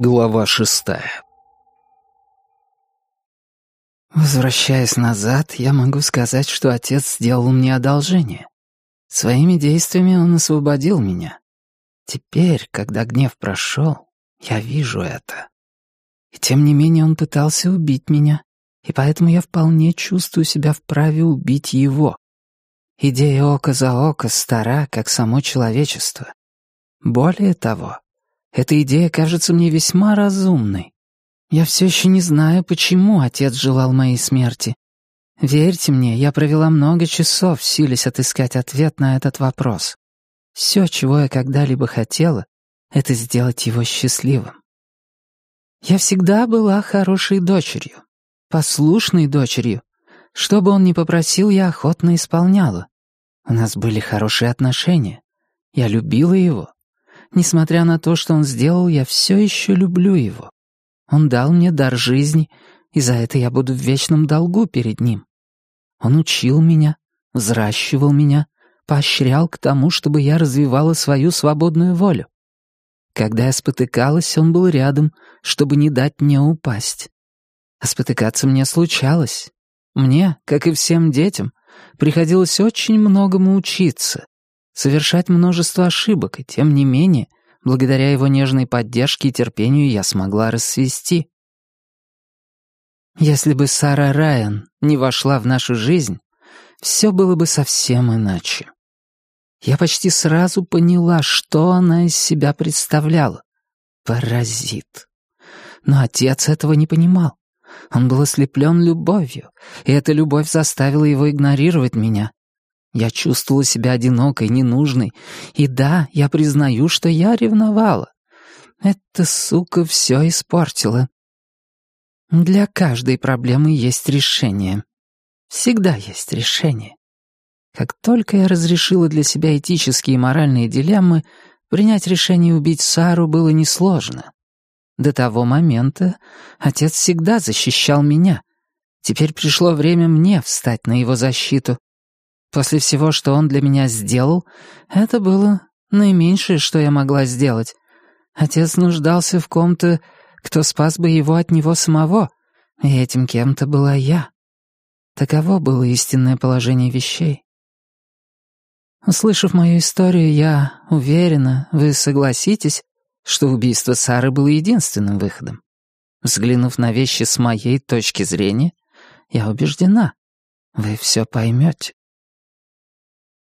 Глава шестая Возвращаясь назад, я могу сказать, что отец сделал мне одолжение. Своими действиями он освободил меня. Теперь, когда гнев прошел, я вижу это. И тем не менее он пытался убить меня, и поэтому я вполне чувствую себя вправе убить его. Идея око за око стара, как само человечество. Более того, эта идея кажется мне весьма разумной. Я все еще не знаю, почему отец желал моей смерти. Верьте мне, я провела много часов, силясь отыскать ответ на этот вопрос. Все, чего я когда-либо хотела, это сделать его счастливым. Я всегда была хорошей дочерью, послушной дочерью. Что бы он ни попросил, я охотно исполняла. У нас были хорошие отношения. Я любила его. Несмотря на то, что он сделал, я все еще люблю его. Он дал мне дар жизни, и за это я буду в вечном долгу перед ним. Он учил меня, взращивал меня, поощрял к тому, чтобы я развивала свою свободную волю. Когда я спотыкалась, он был рядом, чтобы не дать мне упасть. А спотыкаться мне случалось. Мне, как и всем детям, приходилось очень многому учиться, совершать множество ошибок, и тем не менее, благодаря его нежной поддержке и терпению я смогла рассвести. Если бы Сара Райан не вошла в нашу жизнь, все было бы совсем иначе. Я почти сразу поняла, что она из себя представляла. Паразит. Но отец этого не понимал. Он был ослеплен любовью, и эта любовь заставила его игнорировать меня, я чувствовала себя одинокой, ненужной. И да, я признаю, что я ревновала. Эта сука все испортила. Для каждой проблемы есть решение. Всегда есть решение. Как только я разрешила для себя этические и моральные дилеммы, принять решение убить Сару было несложно. До того момента отец всегда защищал меня. Теперь пришло время мне встать на его защиту. После всего, что он для меня сделал, это было наименьшее, что я могла сделать. Отец нуждался в ком-то, кто спас бы его от него самого, и этим кем-то была я. Таково было истинное положение вещей. Услышав мою историю, я уверена, вы согласитесь, что убийство Сары было единственным выходом. Взглянув на вещи с моей точки зрения, я убеждена, вы все поймете.